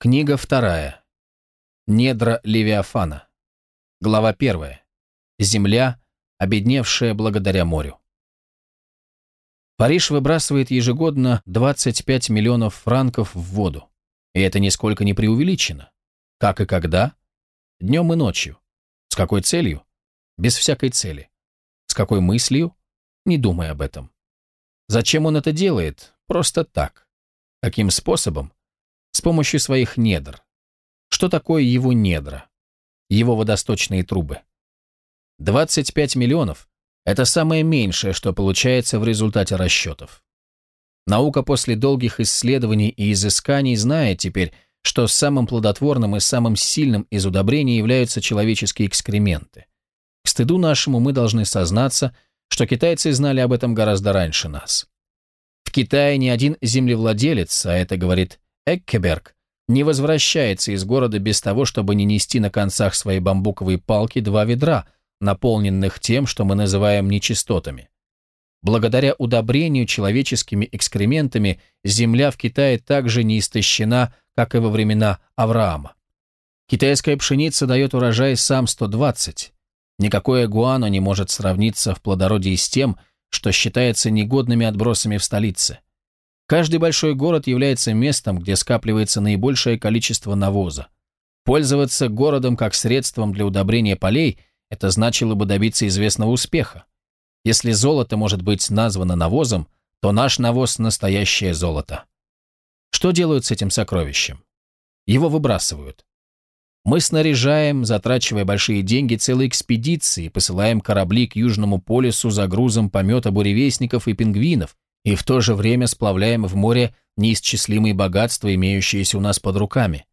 Книга вторая. Недра Левиафана. Глава первая. Земля, обедневшая благодаря морю. Париж выбрасывает ежегодно 25 миллионов франков в воду. И это нисколько не преувеличено. Как и когда? Днем и ночью. С какой целью? Без всякой цели. С какой мыслью? Не думай об этом. Зачем он это делает? Просто так. Каким способом? С помощью своих недр. Что такое его недра? Его водосточные трубы. 25 миллионов – это самое меньшее, что получается в результате расчетов. Наука после долгих исследований и изысканий знает теперь, что самым плодотворным и самым сильным из удобрений являются человеческие экскременты. К стыду нашему мы должны сознаться, что китайцы знали об этом гораздо раньше нас. В Китае ни один землевладелец, а это говорит Эккеберг не возвращается из города без того, чтобы не нести на концах своей бамбуковой палки два ведра, наполненных тем, что мы называем нечистотами. Благодаря удобрению человеческими экскрементами земля в Китае также не истощена, как и во времена Авраама. Китайская пшеница дает урожай сам 120. Никакое гуано не может сравниться в плодородии с тем, что считается негодными отбросами в столице. Каждый большой город является местом, где скапливается наибольшее количество навоза. Пользоваться городом как средством для удобрения полей – это значило бы добиться известного успеха. Если золото может быть названо навозом, то наш навоз – настоящее золото. Что делают с этим сокровищем? Его выбрасывают. Мы снаряжаем, затрачивая большие деньги, целые экспедиции, посылаем корабли к Южному полюсу за грузом помета буревестников и пингвинов, и в то же время сплавляем в море неисчислимые богатства, имеющиеся у нас под руками.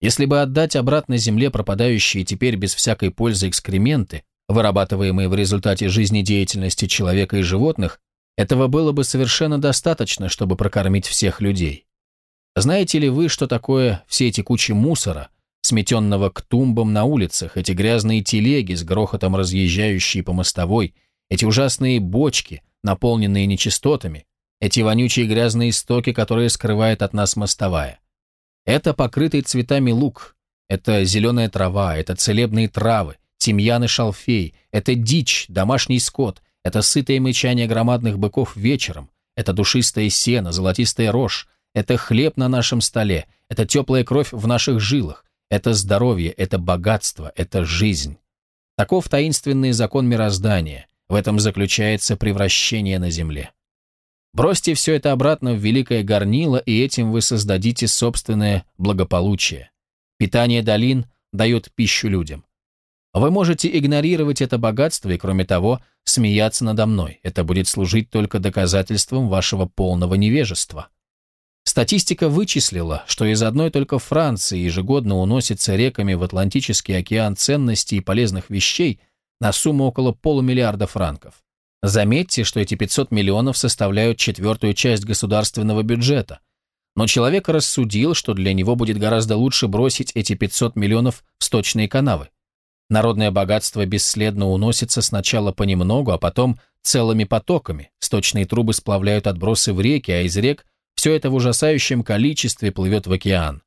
Если бы отдать обратно земле пропадающие теперь без всякой пользы экскременты, вырабатываемые в результате жизнедеятельности человека и животных, этого было бы совершенно достаточно, чтобы прокормить всех людей. Знаете ли вы, что такое все эти кучи мусора, сметенного к тумбам на улицах, эти грязные телеги с грохотом разъезжающие по мостовой, эти ужасные бочки, наполненные нечистотами, эти вонючие грязные стоки, которые скрывает от нас мостовая. Это покрытый цветами лук, это зеленая трава, это целебные травы, тимьян и шалфей, это дичь, домашний скот, это сытое мычание громадных быков вечером, это душистое сено, золотистая рожь, это хлеб на нашем столе, это теплая кровь в наших жилах, это здоровье, это богатство, это жизнь. Таков таинственный закон мироздания, в этом заключается превращение на земле. Бросьте все это обратно в великое горнило, и этим вы создадите собственное благополучие. Питание долин дает пищу людям. Вы можете игнорировать это богатство и, кроме того, смеяться надо мной. Это будет служить только доказательством вашего полного невежества. Статистика вычислила, что из одной только Франции ежегодно уносится реками в Атлантический океан ценностей и полезных вещей – на сумму около полумиллиарда франков. Заметьте, что эти 500 миллионов составляют четвертую часть государственного бюджета. Но человек рассудил, что для него будет гораздо лучше бросить эти 500 миллионов в сточные канавы. Народное богатство бесследно уносится сначала понемногу, а потом целыми потоками. Сточные трубы сплавляют отбросы в реки, а из рек все это в ужасающем количестве плывет в океан.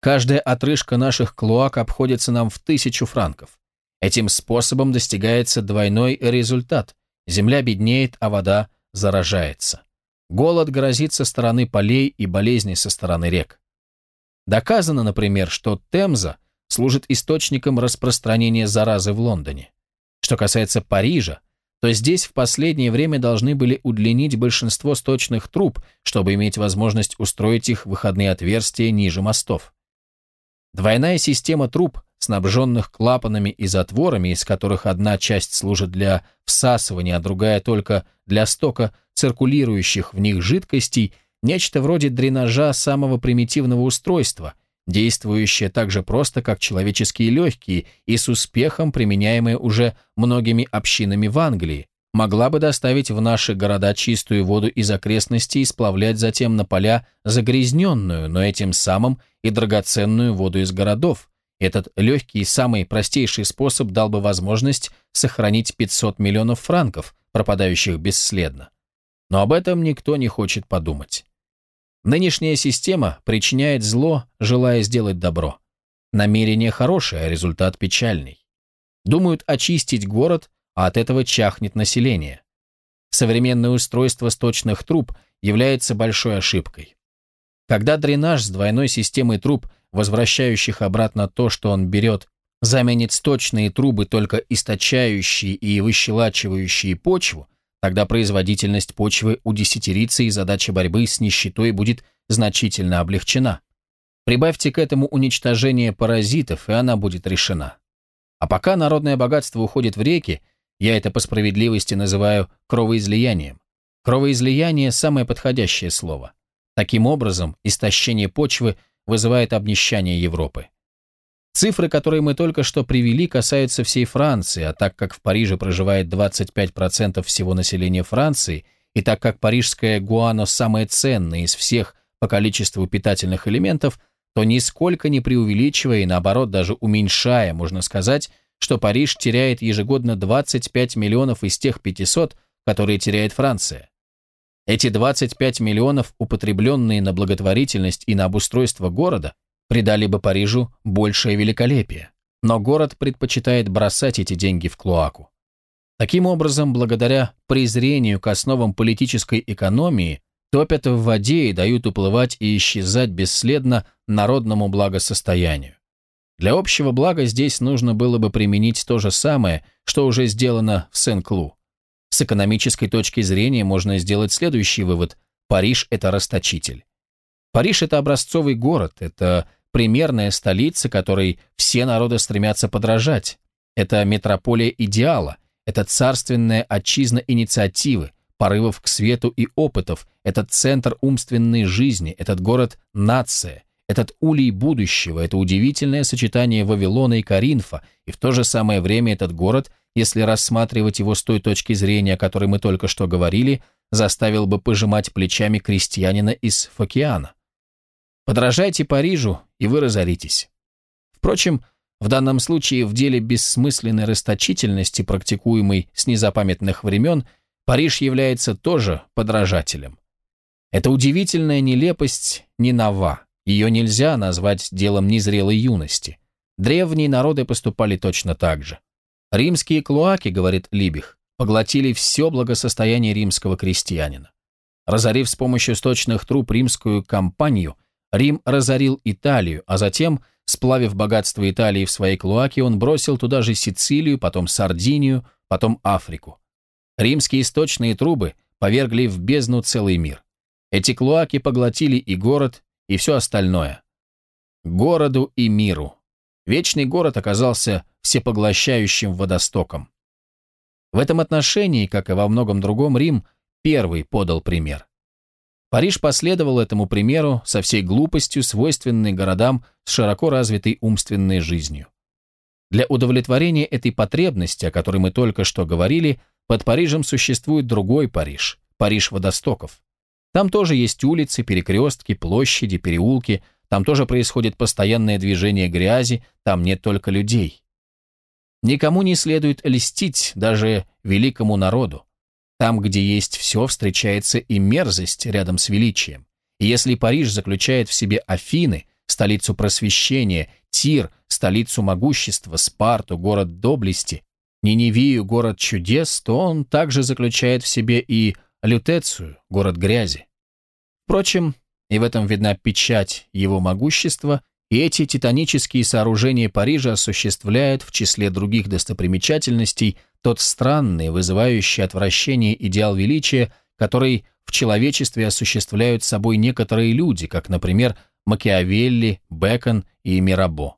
Каждая отрыжка наших клоак обходится нам в тысячу франков. Этим способом достигается двойной результат. Земля беднеет, а вода заражается. Голод грозит со стороны полей и болезни со стороны рек. Доказано, например, что Темза служит источником распространения заразы в Лондоне. Что касается Парижа, то здесь в последнее время должны были удлинить большинство сточных труб, чтобы иметь возможность устроить их выходные отверстия ниже мостов. Двойная система труб снабженных клапанами и затворами, из которых одна часть служит для всасывания, а другая только для стока циркулирующих в них жидкостей, нечто вроде дренажа самого примитивного устройства, действующее так же просто, как человеческие легкие и с успехом применяемое уже многими общинами в Англии, могла бы доставить в наши города чистую воду из окрестностей и сплавлять затем на поля загрязненную, но этим самым и драгоценную воду из городов, этот легкий и самый простейший способ дал бы возможность сохранить 500 миллионов франков, пропадающих бесследно. Но об этом никто не хочет подумать. Нынешняя система причиняет зло, желая сделать добро. Намерение хорошее, а результат печальный. Думают очистить город, а от этого чахнет население. Современное устройство сточных труб является большой ошибкой. Когда дренаж с двойной системой труб, возвращающих обратно то, что он берет, заменит сточные трубы, только источающие и выщелачивающие почву, тогда производительность почвы удесятерится и задача борьбы с нищетой будет значительно облегчена. Прибавьте к этому уничтожение паразитов, и она будет решена. А пока народное богатство уходит в реки, я это по справедливости называю кровоизлиянием. Кровоизлияние – самое подходящее слово. Таким образом, истощение почвы вызывает обнищание Европы. Цифры, которые мы только что привели, касаются всей Франции, а так как в Париже проживает 25% всего населения Франции, и так как парижское гуано самое ценное из всех по количеству питательных элементов, то нисколько не преувеличивая и наоборот даже уменьшая, можно сказать, что Париж теряет ежегодно 25 миллионов из тех 500, которые теряет Франция. Эти 25 миллионов, употребленные на благотворительность и на обустройство города, придали бы Парижу большее великолепие. Но город предпочитает бросать эти деньги в клоаку. Таким образом, благодаря презрению к основам политической экономии, топят в воде и дают уплывать и исчезать бесследно народному благосостоянию. Для общего блага здесь нужно было бы применить то же самое, что уже сделано в Сен-Клу. С экономической точки зрения можно сделать следующий вывод. Париж – это расточитель. Париж – это образцовый город, это примерная столица, которой все народы стремятся подражать. Это метрополия идеала, это царственная отчизна инициативы, порывов к свету и опытов, этот центр умственной жизни, этот город – нация, этот улей будущего, это удивительное сочетание Вавилона и Каринфа, и в то же самое время этот город, если рассматривать его с той точки зрения, о которой мы только что говорили, заставил бы пожимать плечами крестьянина из Фокеана. Подражайте Парижу, и вы разоритесь. Впрочем, в данном случае в деле бессмысленной расточительности, практикуемой с незапамятных времен, Париж является тоже подражателем. Эта удивительная нелепость не нова, ее нельзя назвать делом незрелой юности. Древние народы поступали точно так же. Римские клоаки, говорит Либих, поглотили все благосостояние римского крестьянина. Разорив с помощью сточных труб римскую компанию – Рим разорил Италию, а затем, сплавив богатство Италии в своей клоаке, он бросил туда же Сицилию, потом Сардинию, потом Африку. Римские источные трубы повергли в бездну целый мир. Эти клоаки поглотили и город, и все остальное. Городу и миру. Вечный город оказался всепоглощающим водостоком. В этом отношении, как и во многом другом, Рим первый подал пример. Париж последовал этому примеру со всей глупостью, свойственной городам с широко развитой умственной жизнью. Для удовлетворения этой потребности, о которой мы только что говорили, под Парижем существует другой Париж, Париж водостоков. Там тоже есть улицы, перекрестки, площади, переулки, там тоже происходит постоянное движение грязи, там нет только людей. Никому не следует льстить, даже великому народу. Там, где есть все, встречается и мерзость рядом с величием. И если Париж заключает в себе Афины, столицу просвещения, Тир, столицу могущества, Спарту, город доблести, Ниневию, город чудес, то он также заключает в себе и Лютецию, город грязи. Впрочем, и в этом видна печать его могущества, и эти титанические сооружения Парижа осуществляют в числе других достопримечательностей тот странный, вызывающий отвращение идеал величия, который в человечестве осуществляют собой некоторые люди, как, например, Макиавелли, Бекон и Мирабо.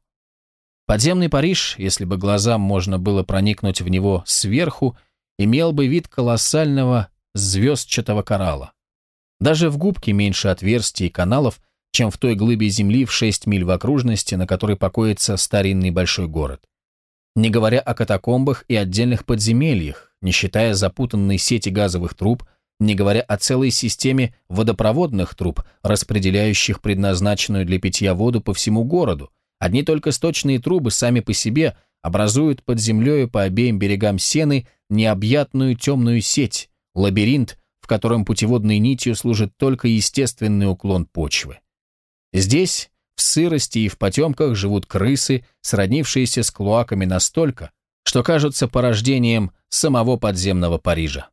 Подземный Париж, если бы глазам можно было проникнуть в него сверху, имел бы вид колоссального звездчатого коралла. Даже в губке меньше отверстий и каналов – чем в той глыбе земли в 6 миль в окружности, на которой покоится старинный большой город. Не говоря о катакомбах и отдельных подземельях, не считая запутанной сети газовых труб, не говоря о целой системе водопроводных труб, распределяющих предназначенную для питья воду по всему городу, одни только сточные трубы сами по себе образуют под землею по обеим берегам Сены необъятную темную сеть, лабиринт, котором путеводной нитью служит только естественный уклон почвы. Здесь, в сырости и в потемках, живут крысы, сроднившиеся с клоаками настолько, что кажутся порождением самого подземного Парижа.